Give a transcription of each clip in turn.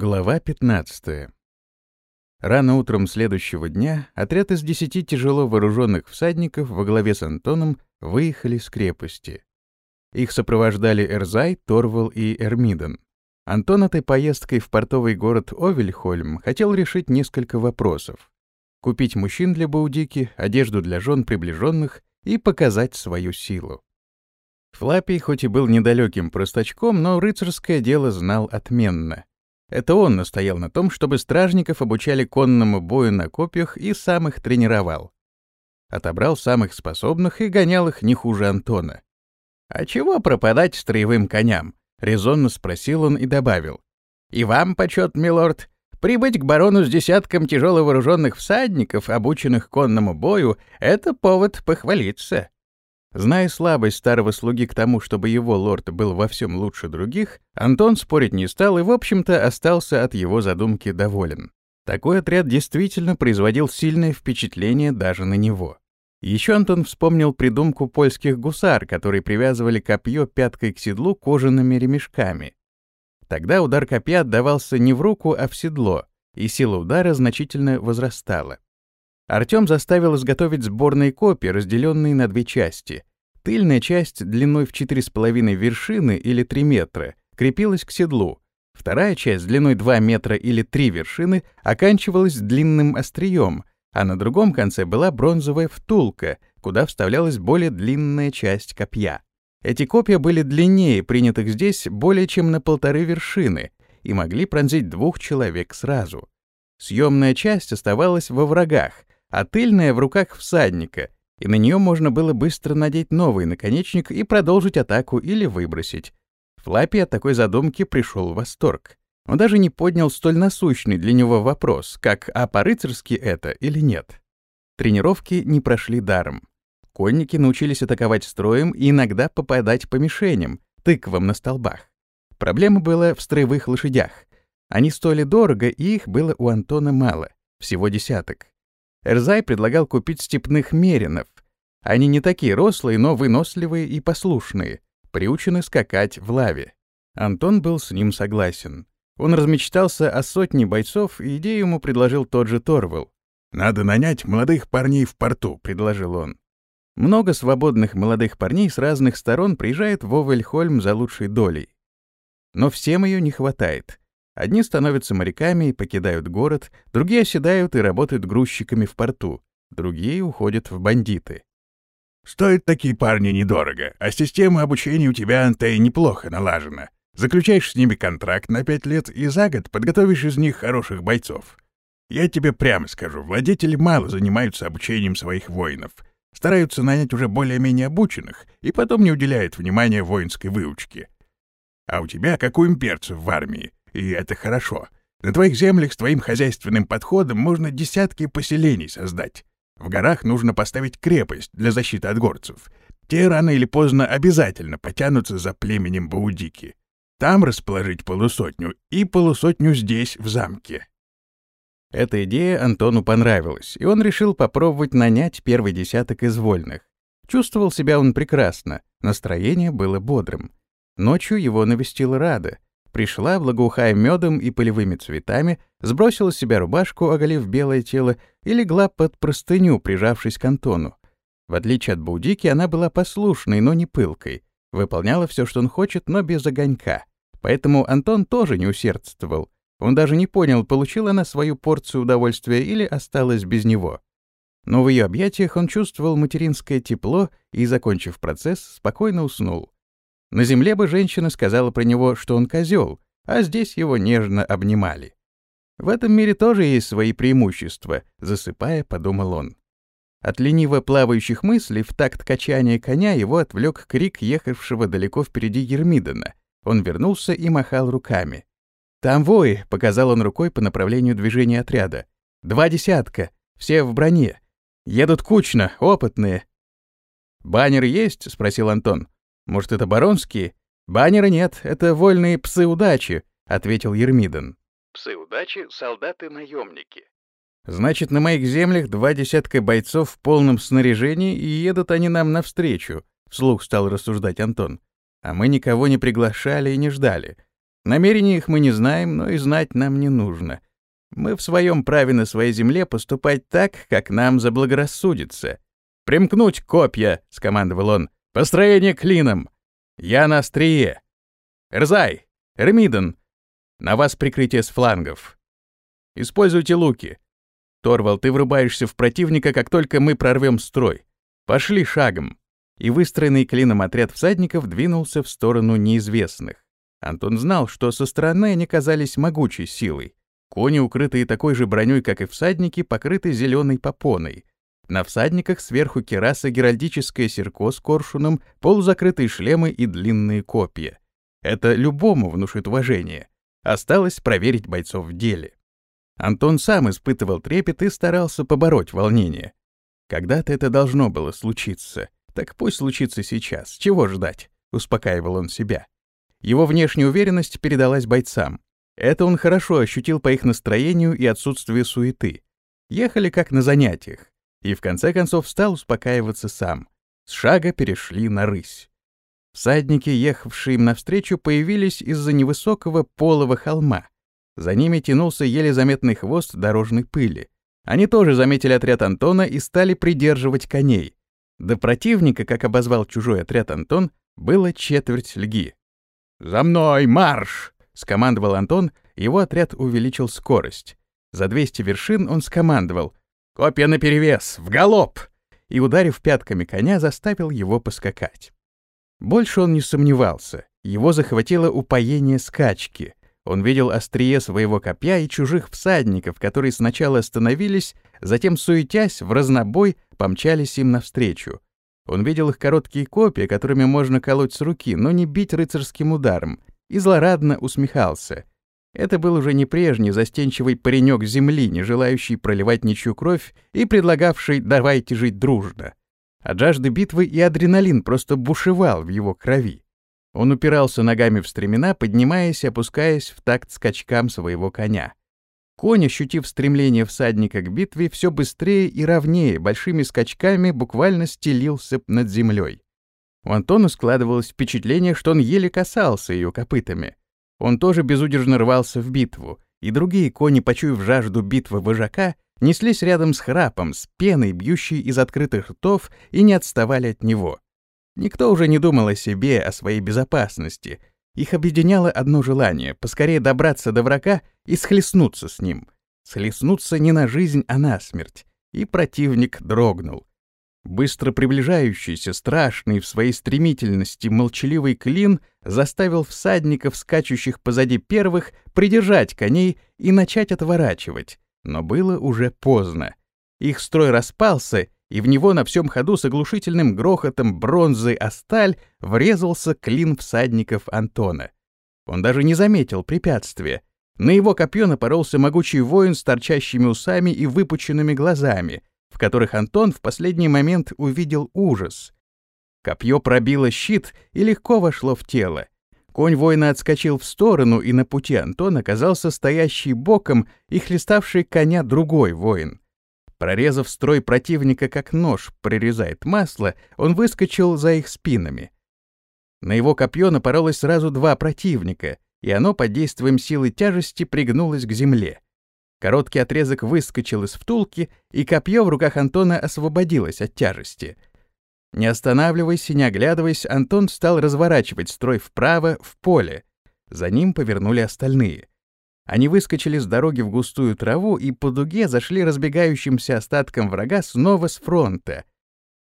Глава 15. Рано утром следующего дня отряд из десяти тяжело вооруженных всадников во главе с Антоном выехали с крепости. Их сопровождали Эрзай, Торвал и Эрмидон. Антон этой поездкой в портовый город Овельхольм хотел решить несколько вопросов. Купить мужчин для Баудики, одежду для жен приближенных и показать свою силу. Флапий хоть и был недалеким простачком, но рыцарское дело знал отменно. Это он настоял на том, чтобы стражников обучали конному бою на копьях и сам их тренировал. Отобрал самых способных и гонял их не хуже Антона. «А чего пропадать строевым коням?» — резонно спросил он и добавил. «И вам почет, милорд, прибыть к барону с десятком тяжело вооруженных всадников, обученных конному бою, — это повод похвалиться». Зная слабость старого слуги к тому, чтобы его лорд был во всем лучше других, Антон спорить не стал и, в общем-то, остался от его задумки доволен. Такой отряд действительно производил сильное впечатление даже на него. Еще Антон вспомнил придумку польских гусар, которые привязывали копье пяткой к седлу кожаными ремешками. Тогда удар копья отдавался не в руку, а в седло, и сила удара значительно возрастала. Артем заставил изготовить сборные копии, разделенные на две части. Тыльная часть длиной в 4,5 вершины или 3 метра крепилась к седлу. Вторая часть длиной 2 метра или 3 вершины оканчивалась длинным острием, а на другом конце была бронзовая втулка, куда вставлялась более длинная часть копья. Эти копья были длиннее принятых здесь более чем на полторы вершины и могли пронзить двух человек сразу. Съемная часть оставалась во врагах, а тыльная в руках всадника, и на нее можно было быстро надеть новый наконечник и продолжить атаку или выбросить. Флаппи от такой задумки пришел в восторг. Он даже не поднял столь насущный для него вопрос, как «а по-рыцарски это или нет?». Тренировки не прошли даром. Конники научились атаковать строем и иногда попадать по мишеням, тыквам на столбах. Проблема была в строевых лошадях. Они стоили дорого, и их было у Антона мало, всего десяток. Эрзай предлагал купить степных меринов. Они не такие рослые, но выносливые и послушные, приучены скакать в лаве. Антон был с ним согласен. Он размечтался о сотне бойцов, и идею ему предложил тот же Торвелл. «Надо нанять молодых парней в порту», — предложил он. Много свободных молодых парней с разных сторон приезжает в Овельхольм за лучшей долей. Но всем ее не хватает. Одни становятся моряками и покидают город, другие оседают и работают грузчиками в порту, другие уходят в бандиты. Стоят такие парни недорого, а система обучения у тебя, Антей, неплохо налажена. Заключаешь с ними контракт на пять лет и за год подготовишь из них хороших бойцов. Я тебе прямо скажу, владетели мало занимаются обучением своих воинов. Стараются нанять уже более-менее обученных и потом не уделяют внимания воинской выучке. А у тебя, как у имперцев в армии, и это хорошо. На твоих землях с твоим хозяйственным подходом можно десятки поселений создать. В горах нужно поставить крепость для защиты от горцев. Те рано или поздно обязательно потянутся за племенем Баудики. Там расположить полусотню и полусотню здесь, в замке. Эта идея Антону понравилась, и он решил попробовать нанять первый десяток из вольных. Чувствовал себя он прекрасно, настроение было бодрым. Ночью его навестила Рада — Пришла, благоухая медом и полевыми цветами, сбросила с себя рубашку, оголив белое тело, и легла под простыню, прижавшись к Антону. В отличие от Баудики, она была послушной, но не пылкой. Выполняла все, что он хочет, но без огонька. Поэтому Антон тоже не усердствовал. Он даже не понял, получила она свою порцию удовольствия или осталась без него. Но в ее объятиях он чувствовал материнское тепло и, закончив процесс, спокойно уснул. На земле бы женщина сказала про него, что он козел, а здесь его нежно обнимали. В этом мире тоже есть свои преимущества, засыпая, подумал он. От лениво плавающих мыслей в такт качания коня его отвлек крик ехавшего далеко впереди Ермидона. Он вернулся и махал руками. «Там вои!» — показал он рукой по направлению движения отряда. «Два десятка, все в броне. Едут кучно, опытные». «Баннер есть?» — спросил Антон. Может, это баронские? Баннера нет, это вольные псы удачи, ответил Ермидон. Псы удачи — солдаты-наемники. Значит, на моих землях два десятка бойцов в полном снаряжении, и едут они нам навстречу, вслух стал рассуждать Антон. А мы никого не приглашали и не ждали. Намерений их мы не знаем, но и знать нам не нужно. Мы в своем праве на своей земле поступать так, как нам заблагорассудится. «Примкнуть копья!» — скомандовал он. «Построение клином! Я на острие! Рзай! Эрмидон! На вас прикрытие с флангов! Используйте луки! Торвал, ты врубаешься в противника, как только мы прорвем строй. Пошли шагом!» И выстроенный клином отряд всадников двинулся в сторону неизвестных. Антон знал, что со стороны они казались могучей силой. Кони, укрытые такой же броней, как и всадники, покрыты зеленой попоной. На всадниках сверху кераса геральдическое серко с коршуном, полузакрытые шлемы и длинные копья. Это любому внушит уважение. Осталось проверить бойцов в деле. Антон сам испытывал трепет и старался побороть волнение. Когда-то это должно было случиться. Так пусть случится сейчас. Чего ждать? Успокаивал он себя. Его внешняя уверенность передалась бойцам. Это он хорошо ощутил по их настроению и отсутствию суеты. Ехали как на занятиях. И в конце концов стал успокаиваться сам. С шага перешли на рысь. Всадники, ехавшие им навстречу, появились из-за невысокого полого холма. За ними тянулся еле заметный хвост дорожной пыли. Они тоже заметили отряд Антона и стали придерживать коней. До противника, как обозвал чужой отряд Антон, было четверть льги. «За мной марш!» — скомандовал Антон, его отряд увеличил скорость. За 200 вершин он скомандовал «Копья наперевес! В галоп!» и, ударив пятками коня, заставил его поскакать. Больше он не сомневался. Его захватило упоение скачки. Он видел острие своего копья и чужих всадников, которые сначала остановились, затем, суетясь, в разнобой помчались им навстречу. Он видел их короткие копья, которыми можно колоть с руки, но не бить рыцарским ударом, и злорадно усмехался. Это был уже не прежний застенчивый паренек земли, не желающий проливать ничью кровь и предлагавший «давайте жить дружно». От жажды битвы и адреналин просто бушевал в его крови. Он упирался ногами в стремена, поднимаясь и опускаясь в такт скачкам своего коня. Конь, ощутив стремление всадника к битве, все быстрее и ровнее, большими скачками буквально стелился над землей. У Антона складывалось впечатление, что он еле касался ее копытами. Он тоже безудержно рвался в битву, и другие кони, почуяв жажду битвы вожака, неслись рядом с храпом, с пеной, бьющей из открытых ртов, и не отставали от него. Никто уже не думал о себе, о своей безопасности, их объединяло одно желание — поскорее добраться до врага и схлестнуться с ним. Схлестнуться не на жизнь, а на смерть. И противник дрогнул. Быстро приближающийся, страшный в своей стремительности молчаливый клин заставил всадников, скачущих позади первых, придержать коней и начать отворачивать. Но было уже поздно. Их строй распался, и в него на всем ходу с оглушительным грохотом бронзы о сталь врезался клин всадников Антона. Он даже не заметил препятствия. На его копье напоролся могучий воин с торчащими усами и выпученными глазами, в которых Антон в последний момент увидел ужас. Копье пробило щит и легко вошло в тело. Конь воина отскочил в сторону, и на пути Антона оказался стоящий боком и хлеставший коня другой воин — Прорезав строй противника, как нож прорезает масло, он выскочил за их спинами. На его копье напоролось сразу два противника, и оно под действием силы тяжести пригнулось к земле. Короткий отрезок выскочил из втулки, и копье в руках Антона освободилось от тяжести. Не останавливаясь и не оглядываясь, Антон стал разворачивать строй вправо, в поле. За ним повернули остальные — они выскочили с дороги в густую траву и по дуге зашли разбегающимся остатком врага снова с фронта.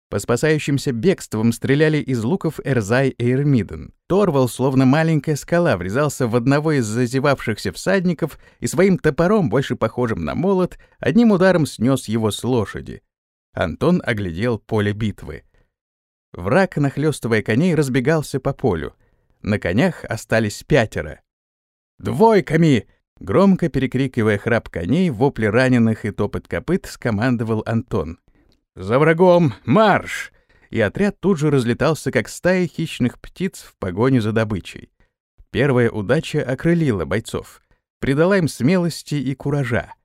По спасающимся бегствам стреляли из луков Эрзай и Эрмиден. Торвал, словно маленькая скала, врезался в одного из зазевавшихся всадников и своим топором, больше похожим на молот, одним ударом снес его с лошади. Антон оглядел поле битвы. Враг, нахлёстывая коней, разбегался по полю. На конях остались пятеро. «Двойками!» Громко перекрикивая храп коней, вопли раненых и топот копыт, скомандовал Антон. «За врагом! Марш!» И отряд тут же разлетался, как стая хищных птиц в погоне за добычей. Первая удача окрылила бойцов, придала им смелости и куража.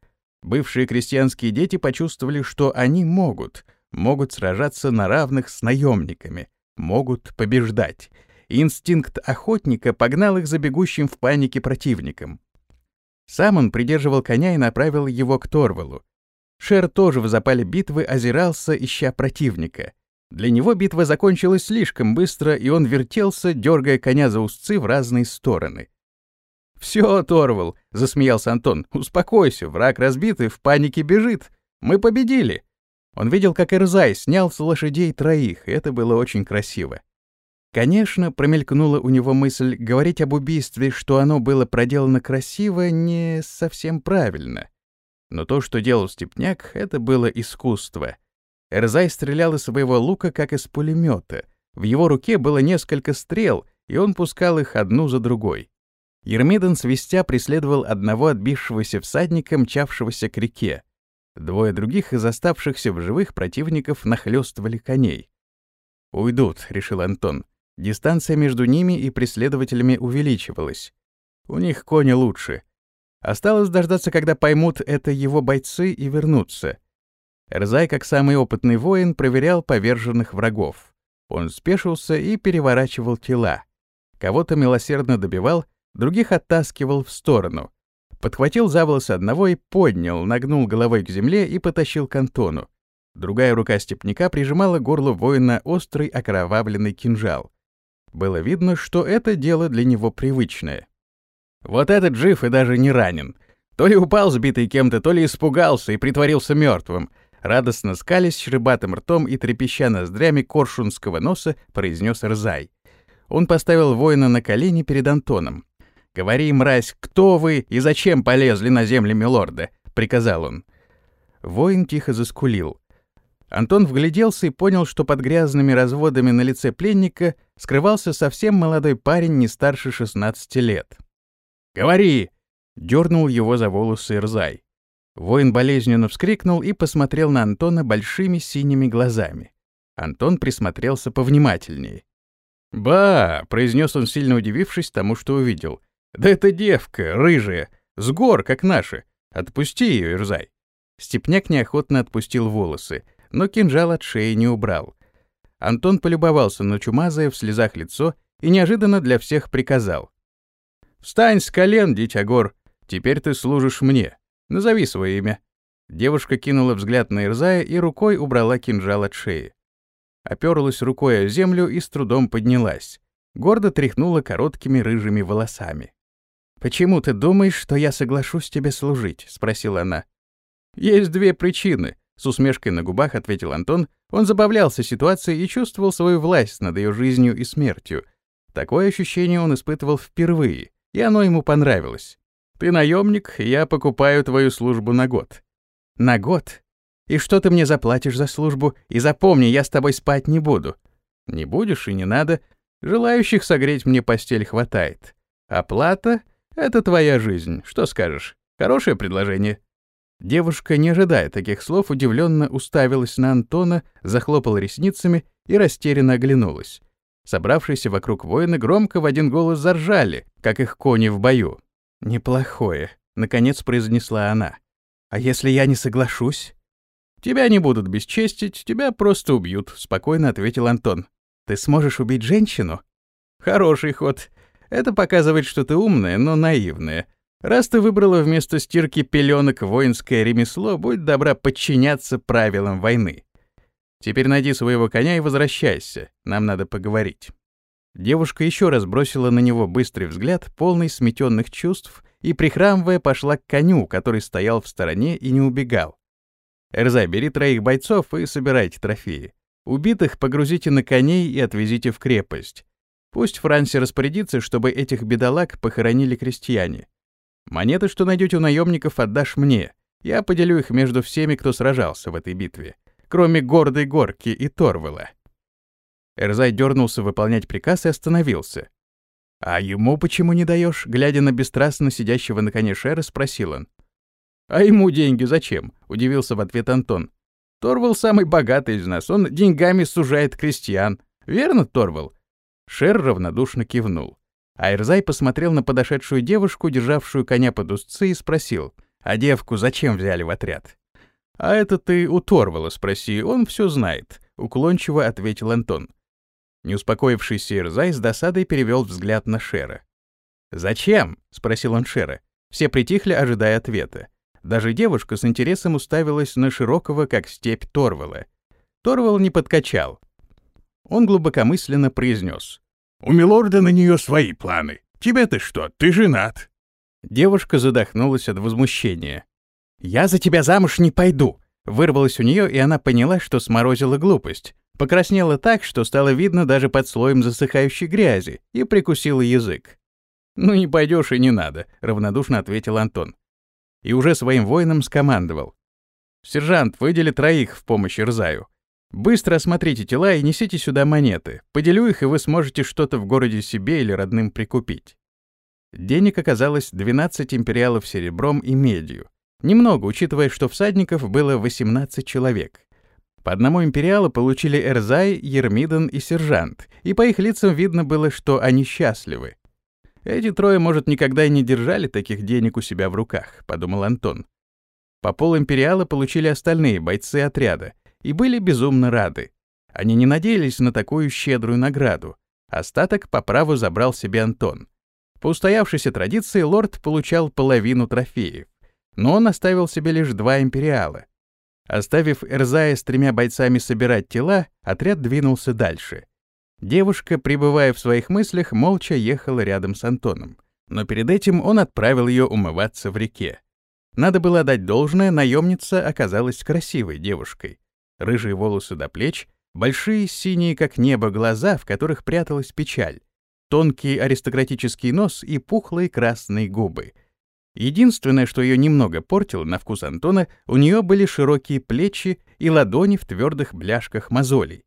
Бывшие крестьянские дети почувствовали, что они могут, могут сражаться на равных с наемниками, могут побеждать. Инстинкт охотника погнал их за бегущим в панике противником. Сам он придерживал коня и направил его к Торвалу. Шер тоже в запале битвы озирался, ища противника. Для него битва закончилась слишком быстро, и он вертелся, дергая коня за узцы в разные стороны. «Все, Торвал», — засмеялся Антон, — «успокойся, враг разбитый, в панике бежит. Мы победили». Он видел, как Ирзай снял с лошадей троих, и это было очень красиво. Конечно, промелькнула у него мысль говорить об убийстве, что оно было проделано красиво, не совсем правильно. Но то, что делал Степняк, это было искусство. Эрзай стрелял из своего лука, как из пулемета. В его руке было несколько стрел, и он пускал их одну за другой. Ермидон свистя преследовал одного отбившегося всадника, мчавшегося к реке. Двое других из оставшихся в живых противников нахлёстывали коней. «Уйдут», — решил Антон. Дистанция между ними и преследователями увеличивалась. У них кони лучше. Осталось дождаться, когда поймут это его бойцы и вернуться. Рзай, как самый опытный воин, проверял поверженных врагов. Он спешился и переворачивал тела. Кого-то милосердно добивал, других оттаскивал в сторону подхватил за волосы одного и поднял, нагнул головой к земле и потащил к Антону. Другая рука степняка прижимала горло воина острый окровавленный кинжал. Было видно, что это дело для него привычное. Вот этот жив и даже не ранен. То ли упал сбитый кем-то, то ли испугался и притворился мертвым. Радостно скались щербатым ртом и трепеща ноздрями коршунского носа, произнес Рзай. Он поставил воина на колени перед Антоном. «Говори, мразь, кто вы и зачем полезли на земли милорда?» — приказал он. Воин тихо заскулил. Антон вгляделся и понял, что под грязными разводами на лице пленника скрывался совсем молодой парень не старше 16 лет. «Говори!» — дернул его за волосы Ирзай. Воин болезненно вскрикнул и посмотрел на Антона большими синими глазами. Антон присмотрелся повнимательнее. «Ба!» — произнес он, сильно удивившись тому, что увидел. Да это девка, рыжая, с гор, как наши. Отпусти ее, Ирзай. Степняк неохотно отпустил волосы, но кинжал от шеи не убрал. Антон полюбовался на чумазое в слезах лицо и неожиданно для всех приказал. «Встань с колен, дитя гор, теперь ты служишь мне. Назови свое имя». Девушка кинула взгляд на Ирзая и рукой убрала кинжал от шеи. Оперлась рукой о землю и с трудом поднялась. Гордо тряхнула короткими рыжими волосами. «Почему ты думаешь, что я соглашусь тебе служить?» — спросила она. «Есть две причины», — с усмешкой на губах ответил Антон. Он забавлялся ситуацией и чувствовал свою власть над ее жизнью и смертью. Такое ощущение он испытывал впервые, и оно ему понравилось. «Ты наемник, я покупаю твою службу на год». «На год? И что ты мне заплатишь за службу? И запомни, я с тобой спать не буду». «Не будешь и не надо. Желающих согреть мне постель хватает. Оплата это твоя жизнь, что скажешь? Хорошее предложение». Девушка, не ожидая таких слов, удивленно уставилась на Антона, захлопала ресницами и растерянно оглянулась. Собравшиеся вокруг воины громко в один голос заржали, как их кони в бою. «Неплохое», — наконец произнесла она. «А если я не соглашусь?» «Тебя не будут бесчестить, тебя просто убьют», — спокойно ответил Антон. «Ты сможешь убить женщину?» «Хороший ход. Это показывает, что ты умная, но наивная. Раз ты выбрала вместо стирки пеленок воинское ремесло, будь добра подчиняться правилам войны. Теперь найди своего коня и возвращайся. Нам надо поговорить». Девушка еще раз бросила на него быстрый взгляд, полный сметенных чувств, и, прихрамывая, пошла к коню, который стоял в стороне и не убегал. «Эрзай, бери троих бойцов и собирайте трофеи. Убитых погрузите на коней и отвезите в крепость. Пусть Франси распорядится, чтобы этих бедолаг похоронили крестьяне. Монеты, что найдете у наемников, отдашь мне. Я поделю их между всеми, кто сражался в этой битве, кроме гордой горки и Торвела. Эрзай дернулся выполнять приказ и остановился. «А ему почему не даешь? глядя на бесстрастно сидящего на коне Шера, спросил он. «А ему деньги зачем?» — удивился в ответ Антон. «Торвал самый богатый из нас, он деньгами сужает крестьян. Верно, Торвал? Шер равнодушно кивнул. Айрзай посмотрел на подошедшую девушку, державшую коня под узцы, и спросил, «А девку зачем взяли в отряд?» «А это ты у Торвала спроси, он все знает», — уклончиво ответил Антон. Не успокоившийся Ирзай с досадой перевел взгляд на Шера. «Зачем?» — спросил он Шера. Все притихли, ожидая ответа. Даже девушка с интересом уставилась на широкого, как степь, Торвала. Торвал не подкачал. Он глубокомысленно произнес. «У милорда на нее свои планы. Тебе-то что, ты женат?» Девушка задохнулась от возмущения. «Я за тебя замуж не пойду!» Вырвалась у нее, и она поняла, что сморозила глупость. Покраснела так, что стало видно даже под слоем засыхающей грязи, и прикусила язык. «Ну не пойдешь и не надо», — равнодушно ответил Антон. И уже своим воинам скомандовал. «Сержант, выдели троих в помощь Ирзаю. Быстро осмотрите тела и несите сюда монеты. Поделю их, и вы сможете что-то в городе себе или родным прикупить». Денег оказалось 12 империалов серебром и медью. Немного, учитывая, что всадников было 18 человек. По одному империалу получили Эрзай, Ермидон и сержант, и по их лицам видно было, что они счастливы. Эти трое, может, никогда и не держали таких денег у себя в руках, подумал Антон. По пол империала получили остальные бойцы отряда и были безумно рады. Они не надеялись на такую щедрую награду. Остаток по праву забрал себе Антон. По устоявшейся традиции лорд получал половину трофеев, но он оставил себе лишь два империала. Оставив Эрзая с тремя бойцами собирать тела, отряд двинулся дальше. Девушка, пребывая в своих мыслях, молча ехала рядом с Антоном. Но перед этим он отправил ее умываться в реке. Надо было дать должное, наемница оказалась красивой девушкой. Рыжие волосы до плеч, большие синие, как небо, глаза, в которых пряталась печаль, тонкий аристократический нос и пухлые красные губы — Единственное, что ее немного портило на вкус Антона, у нее были широкие плечи и ладони в твердых бляшках мозолей.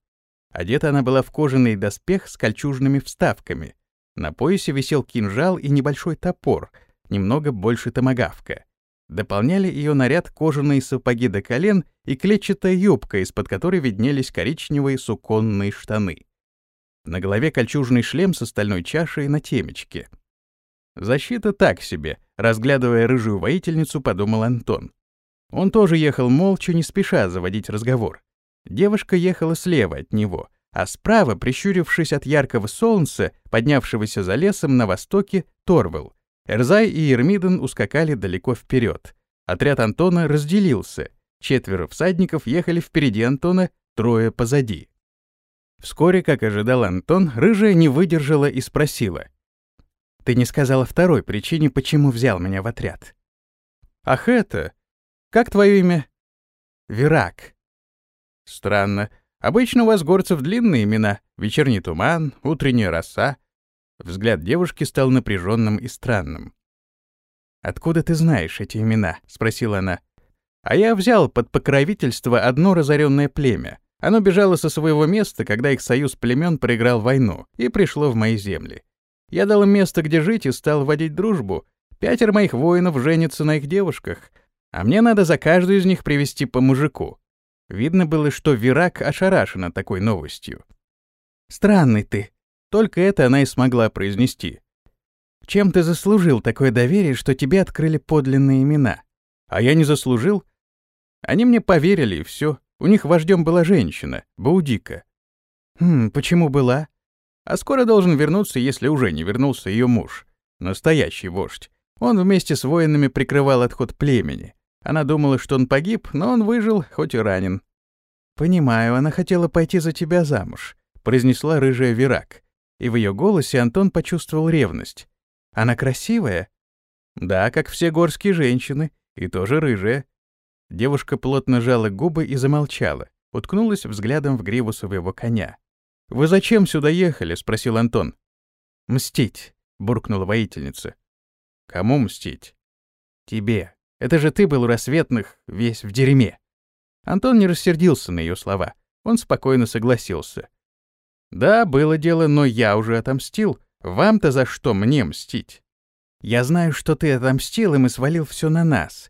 Одета она была в кожаный доспех с кольчужными вставками. На поясе висел кинжал и небольшой топор, немного больше томагавка. Дополняли ее наряд кожаные сапоги до колен и клетчатая юбка, из-под которой виднелись коричневые суконные штаны. На голове кольчужный шлем с стальной чашей на темечке — Защита так себе, разглядывая рыжую воительницу, подумал Антон. Он тоже ехал молча, не спеша заводить разговор. Девушка ехала слева от него, а справа, прищурившись от яркого солнца, поднявшегося за лесом на востоке, Торвел. Эрзай и Ермиден ускакали далеко вперед. Отряд Антона разделился. Четверо всадников ехали впереди Антона, трое позади. Вскоре, как ожидал Антон, рыжая не выдержала и спросила. Ты не сказала второй причине, почему взял меня в отряд. Ах это... Как твое имя? Вирак. Странно. Обычно у вас горцев длинные имена. Вечерний туман, утренняя роса. Взгляд девушки стал напряженным и странным. «Откуда ты знаешь эти имена?» — спросила она. «А я взял под покровительство одно разоренное племя. Оно бежало со своего места, когда их союз племен проиграл войну, и пришло в мои земли. Я дал им место, где жить, и стал водить дружбу. Пятеро моих воинов женятся на их девушках, а мне надо за каждую из них привести по мужику. Видно было, что Вирак ошарашена такой новостью. «Странный ты», только это она и смогла произнести. «Чем ты заслужил такое доверие, что тебе открыли подлинные имена? А я не заслужил? Они мне поверили, и все. У них вождем была женщина, Баудика». «Хм, почему была?» А скоро должен вернуться, если уже не вернулся ее муж. Настоящий вождь. Он вместе с воинами прикрывал отход племени. Она думала, что он погиб, но он выжил, хоть и ранен. «Понимаю, она хотела пойти за тебя замуж», — произнесла рыжая Вирак. И в ее голосе Антон почувствовал ревность. «Она красивая?» «Да, как все горские женщины, и тоже рыжая». Девушка плотно жала губы и замолчала, уткнулась взглядом в гриву своего коня. «Вы зачем сюда ехали?» — спросил Антон. «Мстить», — буркнула воительница. «Кому мстить?» «Тебе. Это же ты был у рассветных, весь в дерьме». Антон не рассердился на ее слова. Он спокойно согласился. «Да, было дело, но я уже отомстил. Вам-то за что мне мстить?» «Я знаю, что ты отомстил, и мы свалил все на нас.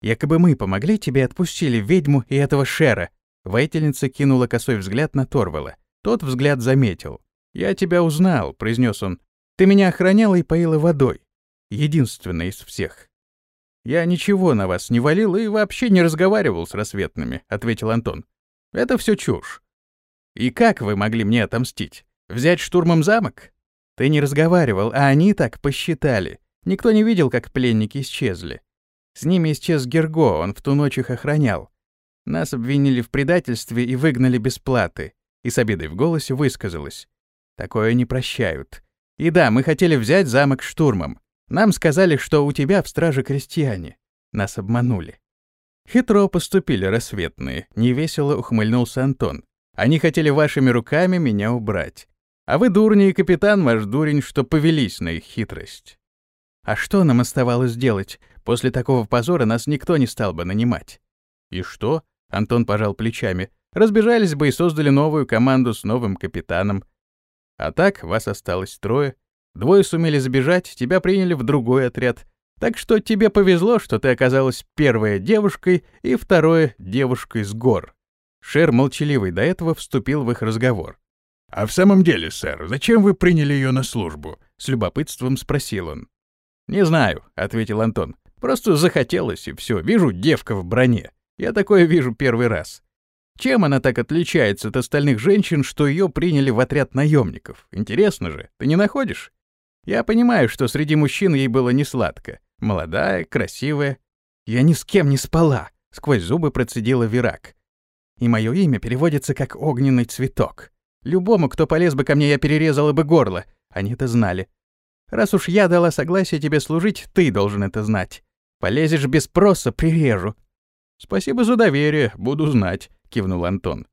Якобы мы помогли тебе отпустили ведьму и этого Шера». Воительница кинула косой взгляд на Торвала. Тот взгляд заметил. «Я тебя узнал», — произнес он. «Ты меня охраняла и поила водой. Единственная из всех». «Я ничего на вас не валил и вообще не разговаривал с рассветными», — ответил Антон. «Это все чушь». «И как вы могли мне отомстить? Взять штурмом замок? Ты не разговаривал, а они так посчитали. Никто не видел, как пленники исчезли. С ними исчез Герго, он в ту ночь их охранял. Нас обвинили в предательстве и выгнали без платы. И с обидой в голосе высказалась. Такое не прощают. И да, мы хотели взять замок штурмом. Нам сказали, что у тебя в страже крестьяне. Нас обманули. Хитро поступили рассветные, невесело ухмыльнулся Антон. Они хотели вашими руками меня убрать. А вы, дурни и капитан ваш дурень, что повелись на их хитрость. А что нам оставалось делать? После такого позора нас никто не стал бы нанимать. И что? Антон пожал плечами. Разбежались бы и создали новую команду с новым капитаном. А так, вас осталось трое. Двое сумели сбежать, тебя приняли в другой отряд. Так что тебе повезло, что ты оказалась первой девушкой и второй девушкой с гор. Шер, молчаливый до этого, вступил в их разговор. «А в самом деле, сэр, зачем вы приняли ее на службу?» — с любопытством спросил он. «Не знаю», — ответил Антон. «Просто захотелось, и все. Вижу девка в броне. Я такое вижу первый раз. Чем она так отличается от остальных женщин, что ее приняли в отряд наемников? Интересно же, ты не находишь? Я понимаю, что среди мужчин ей было не сладко. Молодая, красивая. Я ни с кем не спала, сквозь зубы процедила Вирак. И мое имя переводится как огненный цветок. Любому, кто полез бы ко мне, я перерезала бы горло. Они это знали. Раз уж я дала согласие тебе служить, ты должен это знать. Полезешь без спроса, прирежу. Спасибо за доверие, буду знать, кивнул Антон.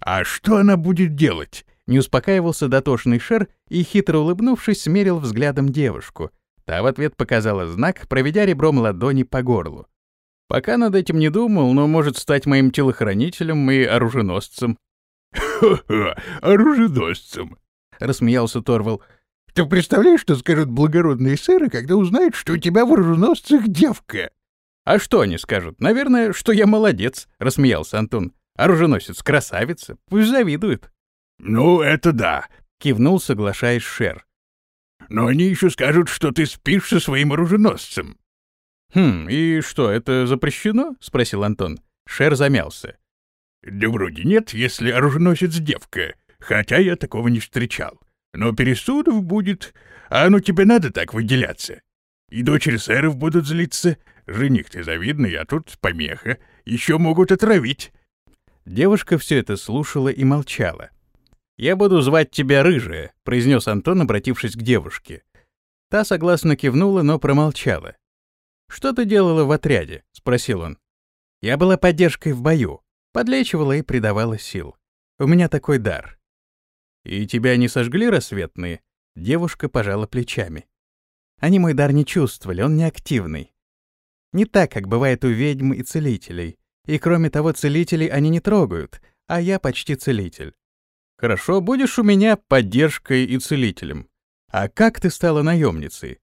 А что она будет делать? Не успокаивался дотошный Шер и, хитро улыбнувшись, смерил взглядом девушку. Та в ответ показала знак, проведя ребром ладони по горлу. Пока над этим не думал, но может стать моим телохранителем и оруженосцем. «Ха-ха, оруженосцем!» — рассмеялся Торвал. «Ты представляешь, что скажут благородные сэры, когда узнают, что у тебя в оруженосцах девка?» «А что они скажут? Наверное, что я молодец», — рассмеялся Антон. «Оруженосец красавица, пусть завидует». «Ну, это да», — кивнул, соглашаясь Шер. «Но они еще скажут, что ты спишь со своим оруженосцем». «Хм, и что, это запрещено?» — спросил Антон. Шер замялся. «Да вроде нет, если оруженосец девка, хотя я такого не встречал. Но пересудов будет, а ну тебе надо так выделяться. И дочери сэров будут злиться, жених ты завидный, а тут помеха, еще могут отравить». Девушка все это слушала и молчала. «Я буду звать тебя Рыжая», — произнес Антон, обратившись к девушке. Та согласно кивнула, но промолчала. «Что ты делала в отряде?» — спросил он. «Я была поддержкой в бою, подлечивала и придавала сил. У меня такой дар». «И тебя не сожгли рассветные?» Девушка пожала плечами. Они мой дар не чувствовали, он не активный. Не так, как бывает у ведьм и целителей. И кроме того, целителей они не трогают, а я почти целитель. Хорошо, будешь у меня поддержкой и целителем. А как ты стала наемницей?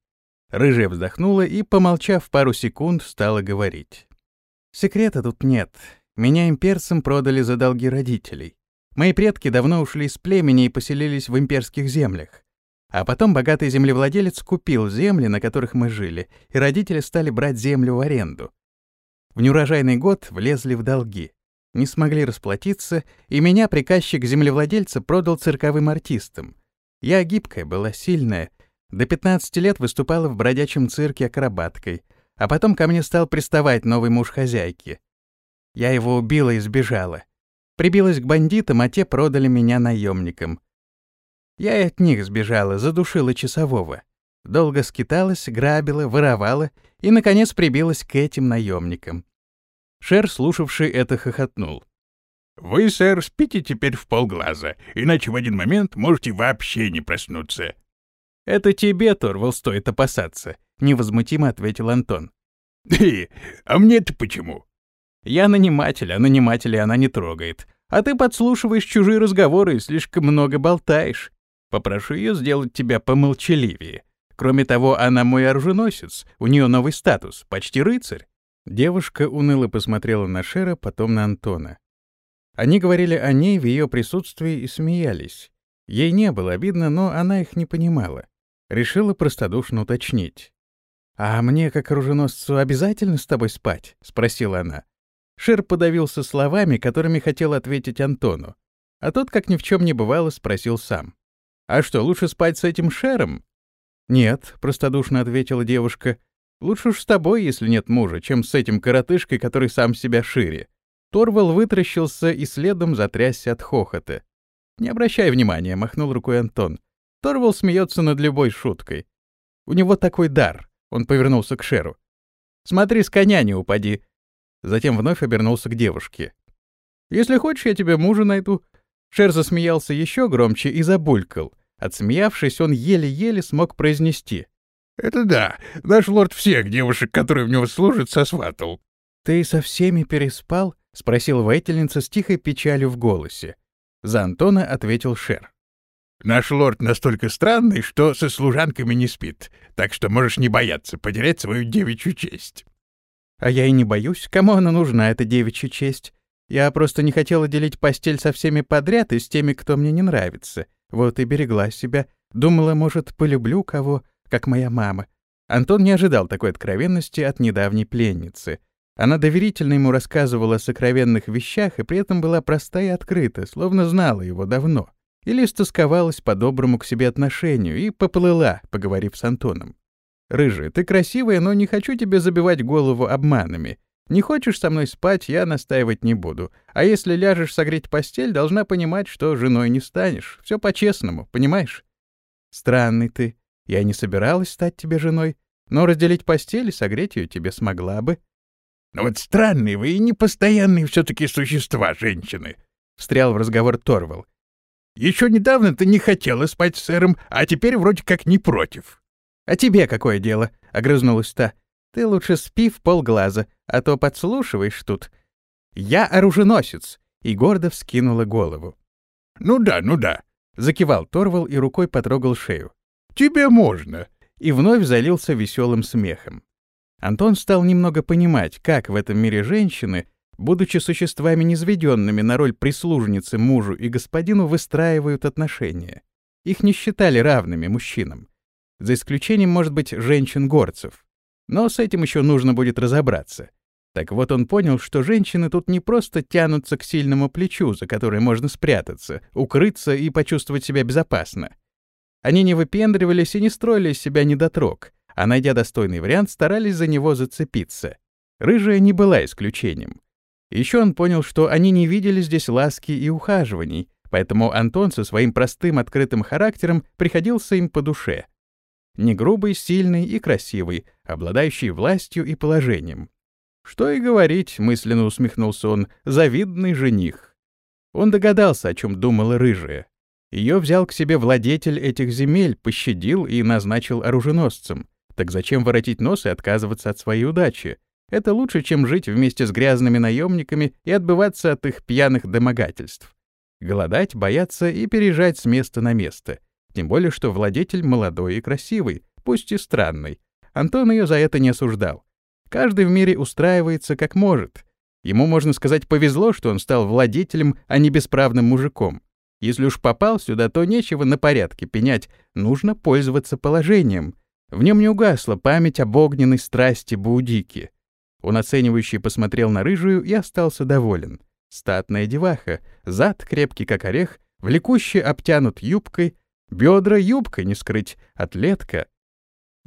Рыжая вздохнула и, помолчав пару секунд, стала говорить. Секрета тут нет. Меня имперцам продали за долги родителей. Мои предки давно ушли из племени и поселились в имперских землях. А потом богатый землевладелец купил земли, на которых мы жили, и родители стали брать землю в аренду. В неурожайный год влезли в долги не смогли расплатиться, и меня приказчик землевладельца продал цирковым артистам. Я гибкая была, сильная, до 15 лет выступала в бродячем цирке акробаткой, а потом ко мне стал приставать новый муж хозяйки. Я его убила и сбежала. Прибилась к бандитам, а те продали меня наемникам. Я и от них сбежала, задушила часового. Долго скиталась, грабила, воровала и, наконец, прибилась к этим наемникам. Шер, слушавший это, хохотнул. «Вы, сэр, спите теперь в полглаза, иначе в один момент можете вообще не проснуться». «Это тебе, Торвал, стоит опасаться», — невозмутимо ответил Антон. «И, а мне-то почему?» «Я наниматель, а нанимателя она не трогает. А ты подслушиваешь чужие разговоры и слишком много болтаешь. Попрошу ее сделать тебя помолчаливее. Кроме того, она мой оруженосец, у нее новый статус, почти рыцарь. Девушка уныло посмотрела на Шера, потом на Антона. Они говорили о ней в ее присутствии и смеялись. Ей не было обидно, но она их не понимала. Решила простодушно уточнить. «А мне, как оруженосцу, обязательно с тобой спать?» — спросила она. Шер подавился словами, которыми хотел ответить Антону. А тот, как ни в чем не бывало, спросил сам. А что, лучше спать с этим Шером? Нет, простодушно ответила девушка. Лучше уж с тобой, если нет мужа, чем с этим коротышкой, который сам себя шире. Торвал вытращился и следом затрясся от хохота. «Не обращай внимания», — махнул рукой Антон. Торвал смеется над любой шуткой. «У него такой дар», — он повернулся к Шеру. «Смотри, с коня не упади». Затем вновь обернулся к девушке. «Если хочешь, я тебе мужа найду». Шер засмеялся еще громче и забулькал. Отсмеявшись, он еле-еле смог произнести. «Это да. Наш лорд всех девушек, которые в него служат, сосватал». «Ты со всеми переспал?» — спросил воительница с тихой печалью в голосе. За Антона ответил Шер. «Наш лорд настолько странный, что со служанками не спит, так что можешь не бояться потерять свою девичью честь». «А я и не боюсь. Кому она нужна, эта девичья честь? Я просто не хотела делить постель со всеми подряд и с теми, кто мне не нравится. Вот и берегла себя. Думала, может, полюблю кого, как моя мама». Антон не ожидал такой откровенности от недавней пленницы — она доверительно ему рассказывала о сокровенных вещах и при этом была проста и открыта, словно знала его давно. Или стосковалась по доброму к себе отношению и поплыла, поговорив с Антоном. «Рыжая, ты красивая, но не хочу тебе забивать голову обманами. Не хочешь со мной спать, я настаивать не буду. А если ляжешь согреть постель, должна понимать, что женой не станешь. Все по-честному, понимаешь?» «Странный ты. Я не собиралась стать тебе женой, но разделить постель и согреть ее тебе смогла бы. Но вот странные вы и непостоянные все-таки существа, женщины, — встрял в разговор Торвал. Еще недавно ты не хотела спать с сэром, а теперь вроде как не против. — А тебе какое дело? — огрызнулась та. — Ты лучше спи в полглаза, а то подслушиваешь тут. Я оруженосец, и гордо вскинула голову. — Ну да, ну да, — закивал Торвал и рукой потрогал шею. — Тебе можно. И вновь залился веселым смехом. Антон стал немного понимать, как в этом мире женщины, будучи существами низведенными на роль прислужницы мужу и господину, выстраивают отношения. Их не считали равными мужчинам. За исключением, может быть, женщин-горцев. Но с этим еще нужно будет разобраться. Так вот он понял, что женщины тут не просто тянутся к сильному плечу, за которое можно спрятаться, укрыться и почувствовать себя безопасно. Они не выпендривались и не строили из себя недотрог — а найдя достойный вариант, старались за него зацепиться. Рыжая не была исключением. Еще он понял, что они не видели здесь ласки и ухаживаний, поэтому Антон со своим простым открытым характером приходился им по душе. Не грубый, сильный и красивый, обладающий властью и положением. Что и говорить, мысленно усмехнулся он, завидный жених. Он догадался, о чем думала рыжая. Ее взял к себе владетель этих земель, пощадил и назначил оруженосцем. Так зачем воротить нос и отказываться от своей удачи? Это лучше, чем жить вместе с грязными наемниками и отбываться от их пьяных домогательств. Голодать, бояться и переезжать с места на место. Тем более, что владетель молодой и красивый, пусть и странный. Антон ее за это не осуждал. Каждый в мире устраивается как может. Ему, можно сказать, повезло, что он стал владетелем, а не бесправным мужиком. Если уж попал сюда, то нечего на порядке пенять, нужно пользоваться положением, в нем не угасла память об огненной страсти Баудики. Он оценивающе посмотрел на рыжую и остался доволен. Статная деваха, зад крепкий как орех, влекуще обтянут юбкой, бедра юбкой не скрыть, атлетка.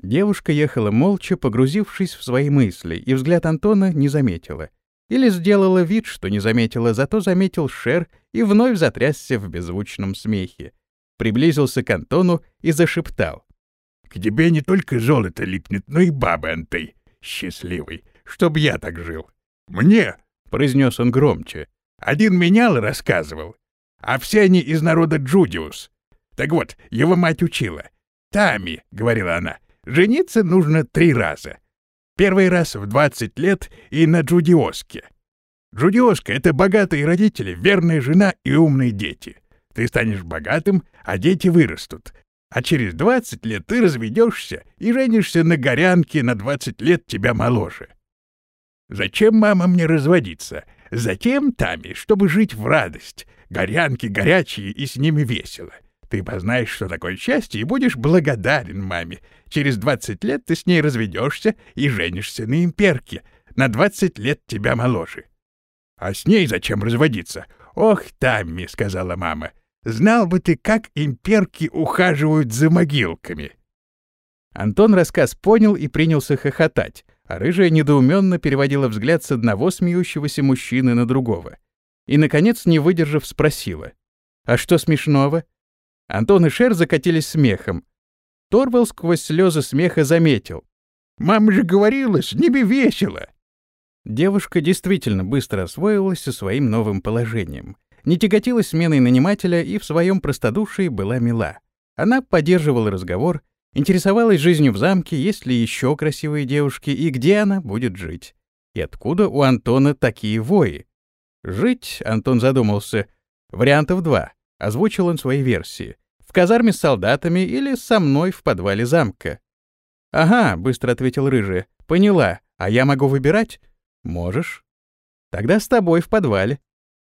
Девушка ехала молча, погрузившись в свои мысли, и взгляд Антона не заметила. Или сделала вид, что не заметила, зато заметил Шер и вновь затрясся в беззвучном смехе. Приблизился к Антону и зашептал. К тебе не только золото липнет, но и бабы, Антей, счастливый, чтоб я так жил. Мне, — произнес он громче, — один менял и рассказывал, а все они из народа Джудиус. Так вот, его мать учила. «Тами», — говорила она, — «жениться нужно три раза. Первый раз в двадцать лет и на Джудиоске. Джудиоска — это богатые родители, верная жена и умные дети. Ты станешь богатым, а дети вырастут, а через 20 лет ты разведешься и женишься на горянке на 20 лет тебя моложе. Зачем, мама, мне разводиться? Затем, Тами, чтобы жить в радость. Горянки горячие и с ними весело. Ты познаешь, что такое счастье, и будешь благодарен маме. Через 20 лет ты с ней разведешься и женишься на имперке. На 20 лет тебя моложе. А с ней зачем разводиться? Ох, Тамми, — сказала мама, Знал бы ты, как имперки ухаживают за могилками. Антон рассказ понял и принялся хохотать, а рыжая недоуменно переводила взгляд с одного смеющегося мужчины на другого. И, наконец, не выдержав, спросила. «А что смешного?» Антон и Шер закатились смехом. Торвал сквозь слезы смеха заметил. «Мама же говорила, с ними весело!» Девушка действительно быстро освоилась со своим новым положением. Не тяготилась сменой нанимателя и в своем простодушии была мила. Она поддерживала разговор, интересовалась жизнью в замке, есть ли еще красивые девушки и где она будет жить. И откуда у Антона такие вои? Жить, Антон задумался, вариантов два. Озвучил он свои версии. В казарме с солдатами или со мной в подвале замка. «Ага», — быстро ответил Рыжая. «Поняла. А я могу выбирать?» «Можешь». «Тогда с тобой в подвале».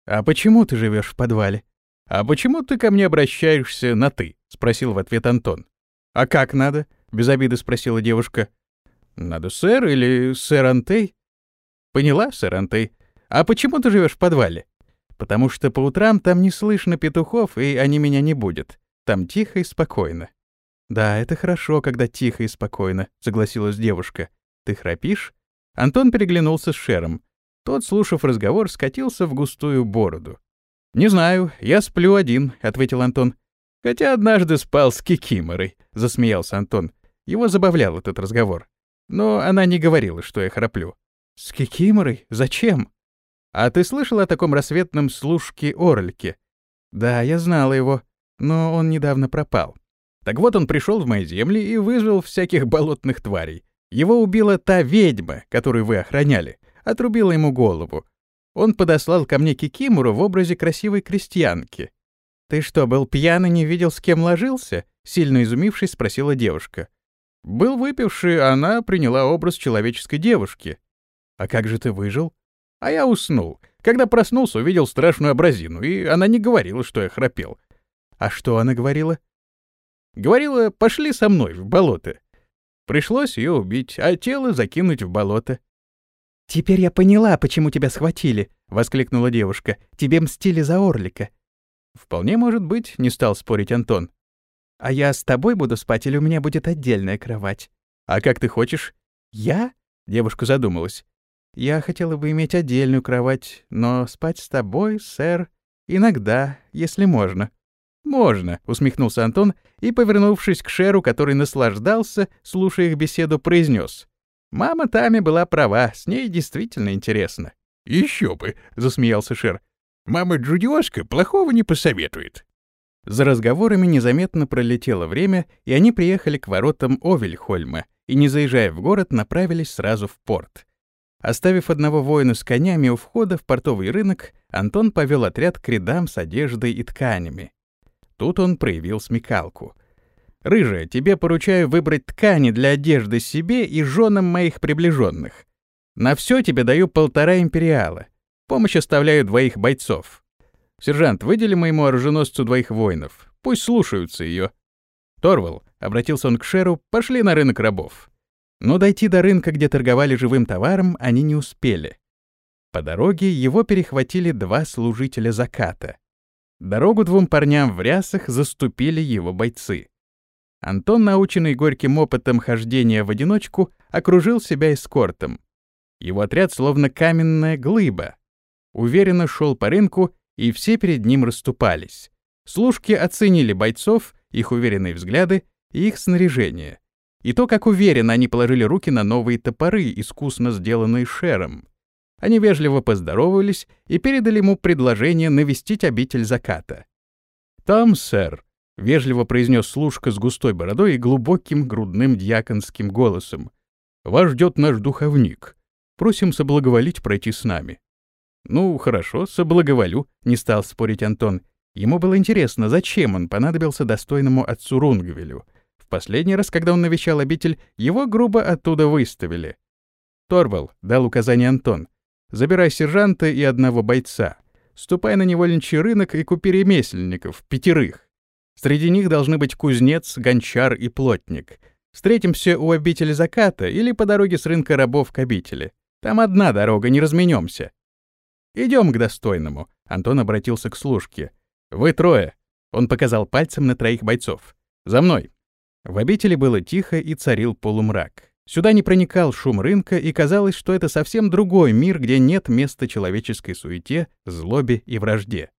«А почему ты живешь в подвале?» «А почему ты ко мне обращаешься на «ты»?» — спросил в ответ Антон. «А как надо?» — без обиды спросила девушка. «Надо сэр или сэр Антей?» «Поняла, сэр Антей. А почему ты живешь в подвале?» «Потому что по утрам там не слышно петухов, и они меня не будут. Там тихо и спокойно». «Да, это хорошо, когда тихо и спокойно», — согласилась девушка. «Ты храпишь?» Антон переглянулся с Шером. Тот, слушав разговор, скатился в густую бороду. «Не знаю, я сплю один», — ответил Антон. «Хотя однажды спал с Кикиморой», — засмеялся Антон. Его забавлял этот разговор. Но она не говорила, что я храплю. «С Кикиморой? Зачем?» «А ты слышал о таком рассветном служке Орльке?» «Да, я знала его, но он недавно пропал. Так вот он пришел в мои земли и вызвал всяких болотных тварей. Его убила та ведьма, которую вы охраняли, отрубила ему голову. Он подослал ко мне Кикимуру в образе красивой крестьянки. «Ты что, был пьян и не видел, с кем ложился?» — сильно изумившись, спросила девушка. «Был выпивший, она приняла образ человеческой девушки». «А как же ты выжил?» «А я уснул. Когда проснулся, увидел страшную образину, и она не говорила, что я храпел». «А что она говорила?» Говорила, пошли со мной в болото. Пришлось ее убить, а тело закинуть в болото. «Теперь я поняла, почему тебя схватили», — воскликнула девушка. «Тебе мстили за Орлика». «Вполне может быть», — не стал спорить Антон. «А я с тобой буду спать или у меня будет отдельная кровать?» «А как ты хочешь?» «Я?» — девушка задумалась. «Я хотела бы иметь отдельную кровать, но спать с тобой, сэр, иногда, если можно». «Можно», — усмехнулся Антон и, повернувшись к Шеру, который наслаждался, слушая их беседу, произнес. «Мама Тами была права, с ней действительно интересно». «Еще бы», — засмеялся Шер. «Мама Джудиошка плохого не посоветует». За разговорами незаметно пролетело время, и они приехали к воротам Овельхольма и, не заезжая в город, направились сразу в порт. Оставив одного воина с конями у входа в портовый рынок, Антон повел отряд к рядам с одеждой и тканями. Тут он проявил смекалку. «Рыжая, тебе поручаю выбрать ткани для одежды себе и женам моих приближенных. На все тебе даю полтора империала. Помощь оставляю двоих бойцов. Сержант, выдели моему оруженосцу двоих воинов. Пусть слушаются ее. Торвал, — обратился он к Шеру, — пошли на рынок рабов. Но дойти до рынка, где торговали живым товаром, они не успели. По дороге его перехватили два служителя заката. Дорогу двум парням в рясах заступили его бойцы. Антон, наученный горьким опытом хождения в одиночку, окружил себя эскортом. Его отряд словно каменная глыба. Уверенно шел по рынку, и все перед ним расступались. Служки оценили бойцов, их уверенные взгляды и их снаряжение. И то, как уверенно они положили руки на новые топоры, искусно сделанные шером. Они вежливо поздоровались и передали ему предложение навестить обитель заката. «Там, сэр», — вежливо произнес служка с густой бородой и глубоким грудным дьяконским голосом, — «вас ждет наш духовник. Просим соблаговолить пройти с нами». «Ну, хорошо, соблаговолю», — не стал спорить Антон. Ему было интересно, зачем он понадобился достойному отцу Рунгвелю. В последний раз, когда он навещал обитель, его грубо оттуда выставили. «Торвал», — дал указание Антон, Забирай сержанта и одного бойца. Ступай на невольничий рынок и купи ремесленников, пятерых. Среди них должны быть кузнец, гончар и плотник. Встретимся у обители заката или по дороге с рынка рабов к обители. Там одна дорога, не разменемся. Идем к достойному. Антон обратился к служке. Вы трое. Он показал пальцем на троих бойцов. «За мной!» В обители было тихо и царил полумрак. Сюда не проникал шум рынка, и казалось, что это совсем другой мир, где нет места человеческой суете, злобе и вражде.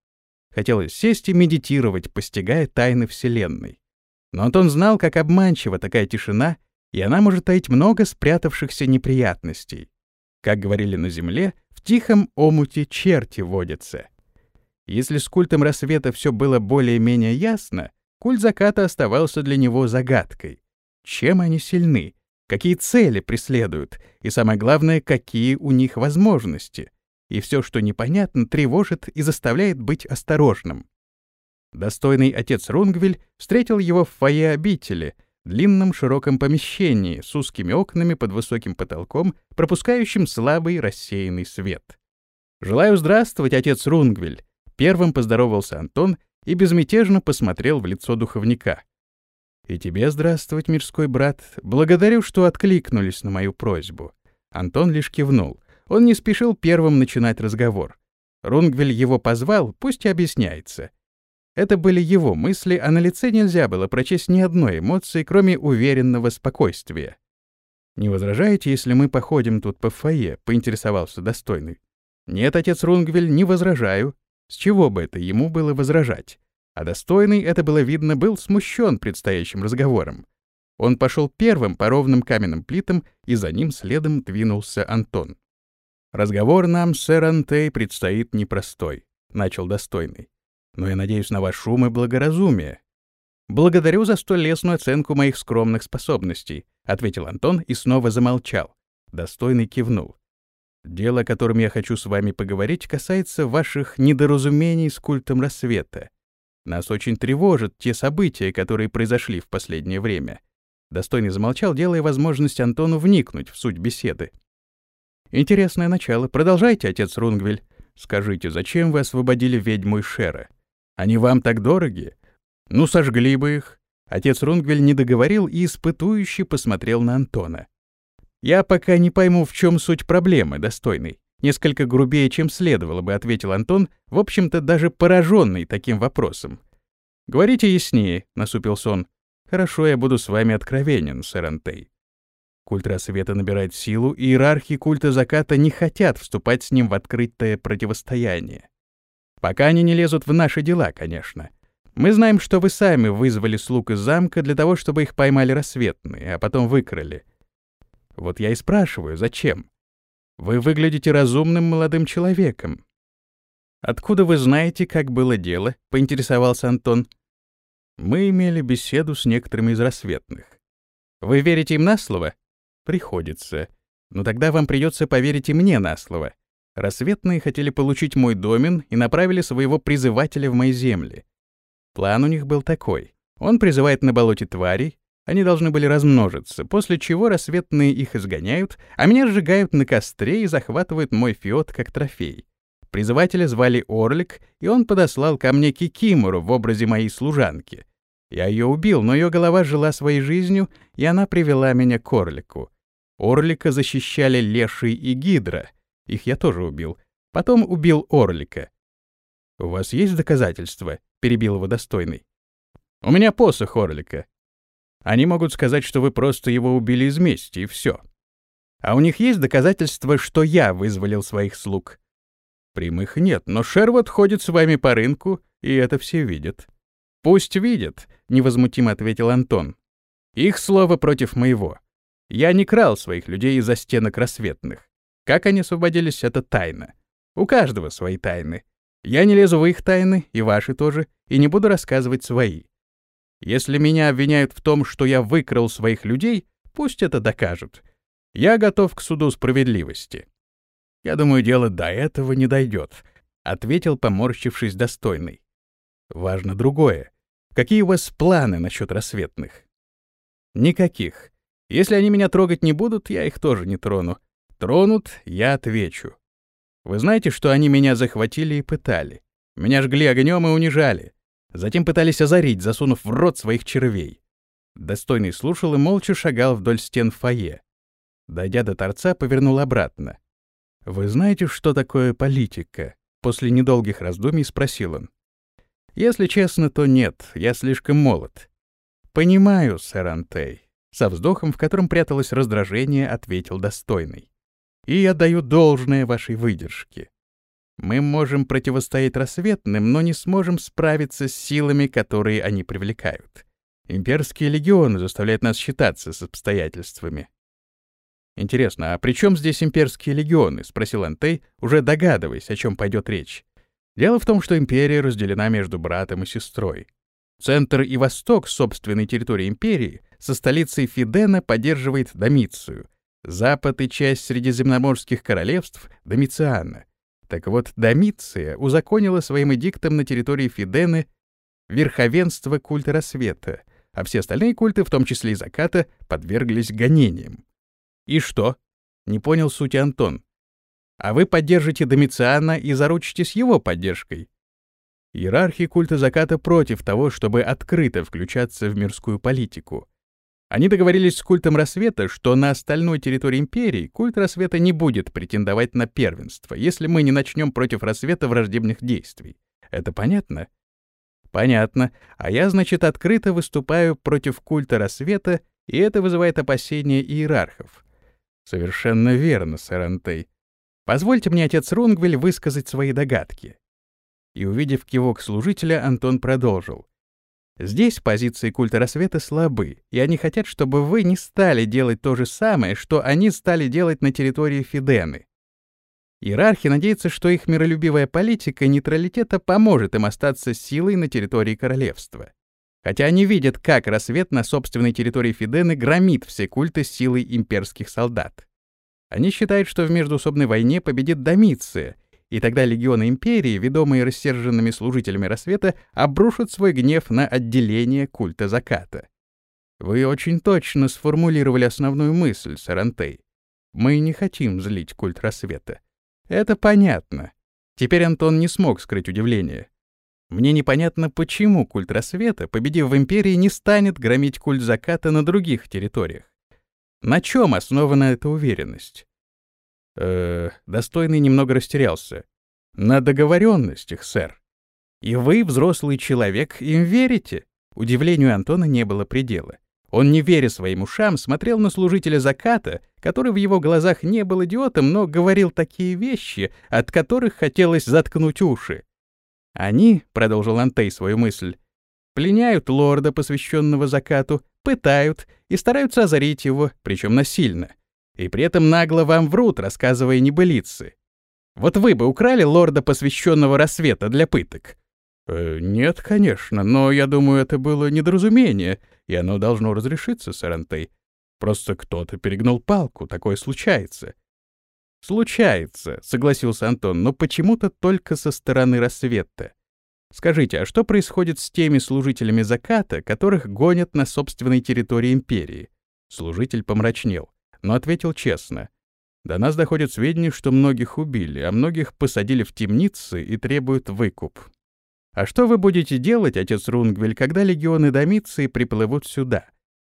Хотелось сесть и медитировать, постигая тайны Вселенной. Но Антон знал, как обманчива такая тишина, и она может таить много спрятавшихся неприятностей. Как говорили на Земле, в тихом омуте черти водятся. Если с культом рассвета все было более-менее ясно, культ заката оставался для него загадкой. Чем они сильны? Какие цели преследуют? И самое главное, какие у них возможности? И все, что непонятно, тревожит и заставляет быть осторожным. Достойный отец Рунгвиль встретил его в фойе обители, длинном широком помещении с узкими окнами под высоким потолком, пропускающим слабый рассеянный свет. «Желаю здравствовать, отец Рунгвиль!» Первым поздоровался Антон и безмятежно посмотрел в лицо духовника. «И тебе здравствовать, мирской брат. Благодарю, что откликнулись на мою просьбу». Антон лишь кивнул. Он не спешил первым начинать разговор. Рунгвель его позвал, пусть и объясняется. Это были его мысли, а на лице нельзя было прочесть ни одной эмоции, кроме уверенного спокойствия. «Не возражаете, если мы походим тут по фойе?» — поинтересовался достойный. «Нет, отец Рунгвель, не возражаю. С чего бы это ему было возражать? А достойный, это было видно, был смущен предстоящим разговором. Он пошел первым по ровным каменным плитам, и за ним следом двинулся Антон. «Разговор нам, сэр Антей, предстоит непростой», — начал достойный но я надеюсь на ваш ум и благоразумие. Благодарю за столь лестную оценку моих скромных способностей, ответил Антон и снова замолчал. Достойный кивнул. Дело, о котором я хочу с вами поговорить, касается ваших недоразумений с культом рассвета. Нас очень тревожат те события, которые произошли в последнее время. Достойный замолчал, делая возможность Антону вникнуть в суть беседы. Интересное начало. Продолжайте, отец Рунгвель. Скажите, зачем вы освободили ведьму Шера? Они вам так дороги? Ну, сожгли бы их. Отец Рунгвель не договорил и испытующе посмотрел на Антона. Я пока не пойму, в чем суть проблемы, достойный. Несколько грубее, чем следовало бы, ответил Антон, в общем-то даже пораженный таким вопросом. Говорите яснее, насупился он. Хорошо, я буду с вами откровенен, сэр Антей. Культ рассвета набирает силу, и иерархи культа заката не хотят вступать с ним в открытое противостояние. Пока они не лезут в наши дела, конечно. Мы знаем, что вы сами вызвали слуг из замка для того, чтобы их поймали рассветные, а потом выкрали. Вот я и спрашиваю, зачем? Вы выглядите разумным молодым человеком. Откуда вы знаете, как было дело? поинтересовался Антон. Мы имели беседу с некоторыми из рассветных. Вы верите им на слово? Приходится. Но тогда вам придется поверить и мне на слово. Рассветные хотели получить мой домен и направили своего призывателя в мои земли. План у них был такой. Он призывает на болоте тварей, они должны были размножиться, после чего рассветные их изгоняют, а меня сжигают на костре и захватывают мой фиот как трофей. Призывателя звали Орлик, и он подослал ко мне Кикимору в образе моей служанки. Я ее убил, но ее голова жила своей жизнью, и она привела меня к Орлику. Орлика защищали Леший и Гидра — их я тоже убил. Потом убил Орлика. «У вас есть доказательства?» — перебил его достойный. «У меня посох Орлика. Они могут сказать, что вы просто его убили из мести, и все. А у них есть доказательства, что я вызволил своих слуг?» «Прямых нет, но Шервуд ходит с вами по рынку, и это все видят». «Пусть видят», — невозмутимо ответил Антон. «Их слово против моего. Я не крал своих людей из-за стенок рассветных. Как они освободились, это тайна. У каждого свои тайны. Я не лезу в их тайны, и ваши тоже, и не буду рассказывать свои. Если меня обвиняют в том, что я выкрал своих людей, пусть это докажут. Я готов к суду справедливости. Я думаю, дело до этого не дойдет, — ответил, поморщившись достойный. Важно другое. Какие у вас планы насчет рассветных? Никаких. Если они меня трогать не будут, я их тоже не трону. Тронут, я отвечу. Вы знаете, что они меня захватили и пытали? Меня жгли огнем и унижали. Затем пытались озарить, засунув в рот своих червей. Достойный слушал и молча шагал вдоль стен фойе. Дойдя до торца, повернул обратно. «Вы знаете, что такое политика?» После недолгих раздумий спросил он. Если честно, то нет, я слишком молод. Понимаю, сэр Антей. Со вздохом, в котором пряталось раздражение, ответил достойный. И я даю должное вашей выдержке. Мы можем противостоять рассветным, но не сможем справиться с силами, которые они привлекают. Имперские легионы заставляют нас считаться с обстоятельствами. «Интересно, а при чем здесь имперские легионы?» — спросил Антей, уже догадываясь, о чем пойдет речь. Дело в том, что империя разделена между братом и сестрой. Центр и восток собственной территории империи со столицей Фидена поддерживает Домицию, запад и часть средиземноморских королевств — Домициана. Так вот, Домиция узаконила своим эдиктом на территории Фидены верховенство культа рассвета, а все остальные культы, в том числе и заката, подверглись гонениям. И что? Не понял сути Антон. А вы поддержите Домициана и заручитесь его поддержкой. Иерархи культа заката против того, чтобы открыто включаться в мирскую политику. Они договорились с культом рассвета, что на остальной территории империи культ рассвета не будет претендовать на первенство, если мы не начнем против рассвета враждебных действий. Это понятно? Понятно. А я, значит, открыто выступаю против культа рассвета, и это вызывает опасения иерархов. Совершенно верно, сэр Антей. Позвольте мне, отец Рунгвель, высказать свои догадки. И, увидев кивок служителя, Антон продолжил. Здесь позиции культа рассвета слабы, и они хотят, чтобы вы не стали делать то же самое, что они стали делать на территории Фидены. Иерархи надеются, что их миролюбивая политика нейтралитета поможет им остаться силой на территории королевства. Хотя они видят, как рассвет на собственной территории Фидены громит все культы силой имперских солдат. Они считают, что в междуусобной войне победит Домиция, и тогда легионы империи, ведомые рассерженными служителями рассвета, обрушат свой гнев на отделение культа заката. Вы очень точно сформулировали основную мысль, Сарантей. Мы не хотим злить культ рассвета. Это понятно. Теперь Антон не смог скрыть удивление. Мне непонятно, почему культ рассвета, победив в империи, не станет громить культ заката на других территориях. На чем основана эта уверенность? Э, достойный немного растерялся. На договоренностях, сэр. И вы, взрослый человек, им верите? Удивлению Антона не было предела. Он, не веря своим ушам, смотрел на служителя заката, который в его глазах не был идиотом, но говорил такие вещи, от которых хотелось заткнуть уши. «Они», — продолжил Антей свою мысль, — «пленяют лорда, посвященного закату, пытают и стараются озарить его, причем насильно. И при этом нагло вам врут, рассказывая небылицы. Вот вы бы украли лорда, посвященного рассвета для пыток? Э, нет, конечно, но я думаю, это было недоразумение, и оно должно разрешиться, Сарантей. Просто кто-то перегнул палку, такое случается. Случается, согласился Антон, но почему-то только со стороны рассвета. Скажите, а что происходит с теми служителями заката, которых гонят на собственной территории империи? Служитель помрачнел, но ответил честно. До нас доходят сведения, что многих убили, а многих посадили в темницы и требуют выкуп. А что вы будете делать, отец Рунгвель, когда легионы Домиции приплывут сюда?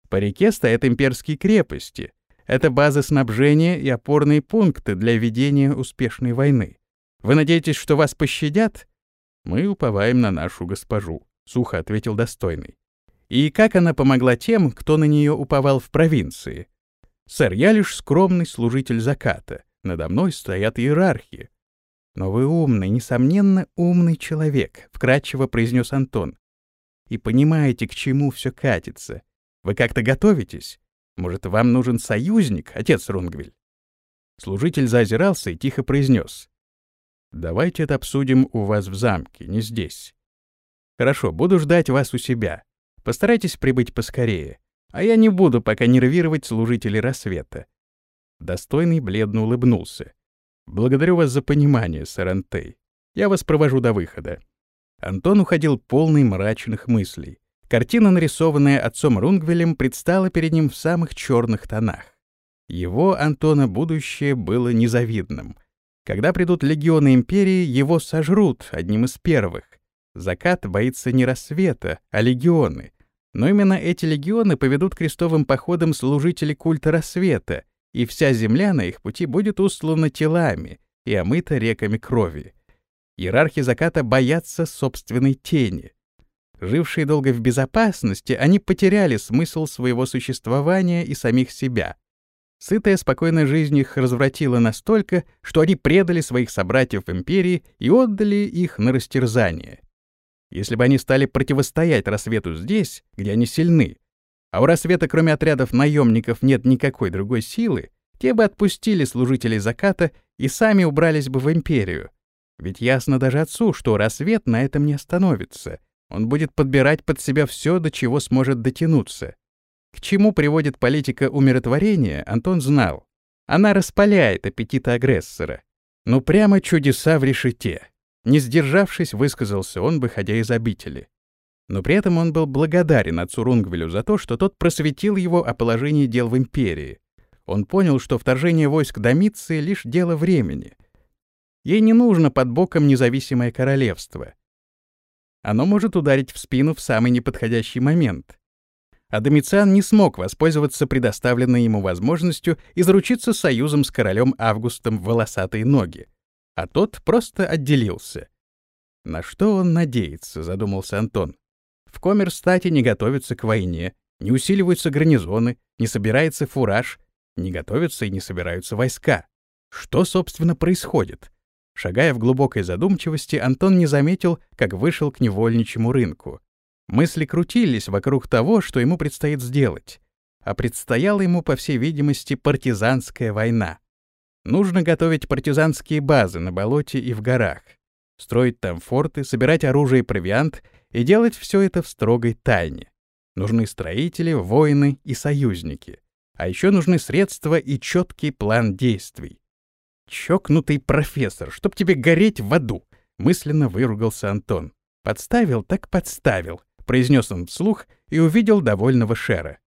По реке стоят имперские крепости. Это базы снабжения и опорные пункты для ведения успешной войны. Вы надеетесь, что вас пощадят? «Мы уповаем на нашу госпожу», — сухо ответил достойный. «И как она помогла тем, кто на нее уповал в провинции?» «Сэр, я лишь скромный служитель заката. Надо мной стоят иерархи». «Но вы умный, несомненно, умный человек», — вкратчиво произнес Антон. «И понимаете, к чему все катится. Вы как-то готовитесь? Может, вам нужен союзник, отец Рунгвиль?» Служитель заозирался и тихо произнес. Давайте это обсудим у вас в замке, не здесь. Хорошо, буду ждать вас у себя. Постарайтесь прибыть поскорее. А я не буду пока нервировать служителей рассвета. Достойный бледно улыбнулся. Благодарю вас за понимание, Сарантей. Я вас провожу до выхода. Антон уходил полный мрачных мыслей. Картина, нарисованная отцом Рунгвелем, предстала перед ним в самых черных тонах. Его, Антона, будущее было незавидным. Когда придут легионы Империи, его сожрут одним из первых. Закат боится не рассвета, а легионы. Но именно эти легионы поведут крестовым походом служители культа рассвета, и вся земля на их пути будет устлана телами и омыта реками крови. Иерархи заката боятся собственной тени. Жившие долго в безопасности, они потеряли смысл своего существования и самих себя. Сытая, спокойная жизнь их развратила настолько, что они предали своих собратьев империи и отдали их на растерзание. Если бы они стали противостоять рассвету здесь, где они сильны, а у рассвета, кроме отрядов наемников, нет никакой другой силы, те бы отпустили служителей заката и сами убрались бы в империю. Ведь ясно даже отцу, что рассвет на этом не остановится. Он будет подбирать под себя все, до чего сможет дотянуться. К чему приводит политика умиротворения, Антон знал. Она распаляет аппетиты агрессора. Ну прямо чудеса в решете. Не сдержавшись, высказался он, выходя из обители. Но при этом он был благодарен отцу Рунгвелю за то, что тот просветил его о положении дел в империи. Он понял, что вторжение войск Домиции — лишь дело времени. Ей не нужно под боком независимое королевство. Оно может ударить в спину в самый неподходящий момент а Домициан не смог воспользоваться предоставленной ему возможностью и заручиться союзом с королем Августом в волосатые ноги, а тот просто отделился. На что он надеется, задумался Антон. В Коммерстате не готовятся к войне, не усиливаются гарнизоны, не собирается фураж, не готовятся и не собираются войска. Что, собственно, происходит? Шагая в глубокой задумчивости, Антон не заметил, как вышел к невольничьему рынку. Мысли крутились вокруг того, что ему предстоит сделать. А предстояла ему, по всей видимости, партизанская война. Нужно готовить партизанские базы на болоте и в горах, строить там форты, собирать оружие и провиант и делать все это в строгой тайне. Нужны строители, воины и союзники. А еще нужны средства и четкий план действий. «Чокнутый профессор, чтоб тебе гореть в аду!» — мысленно выругался Антон. «Подставил, так подставил. — произнес он вслух и увидел довольного Шера.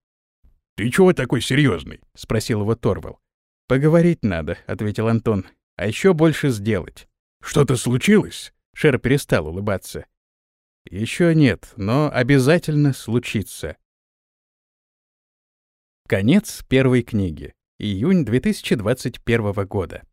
«Ты чего такой серьезный? спросил его Торвал. «Поговорить надо», — ответил Антон. «А еще больше сделать». «Что-то случилось?» Шер перестал улыбаться. Еще нет, но обязательно случится». Конец первой книги. Июнь 2021 года.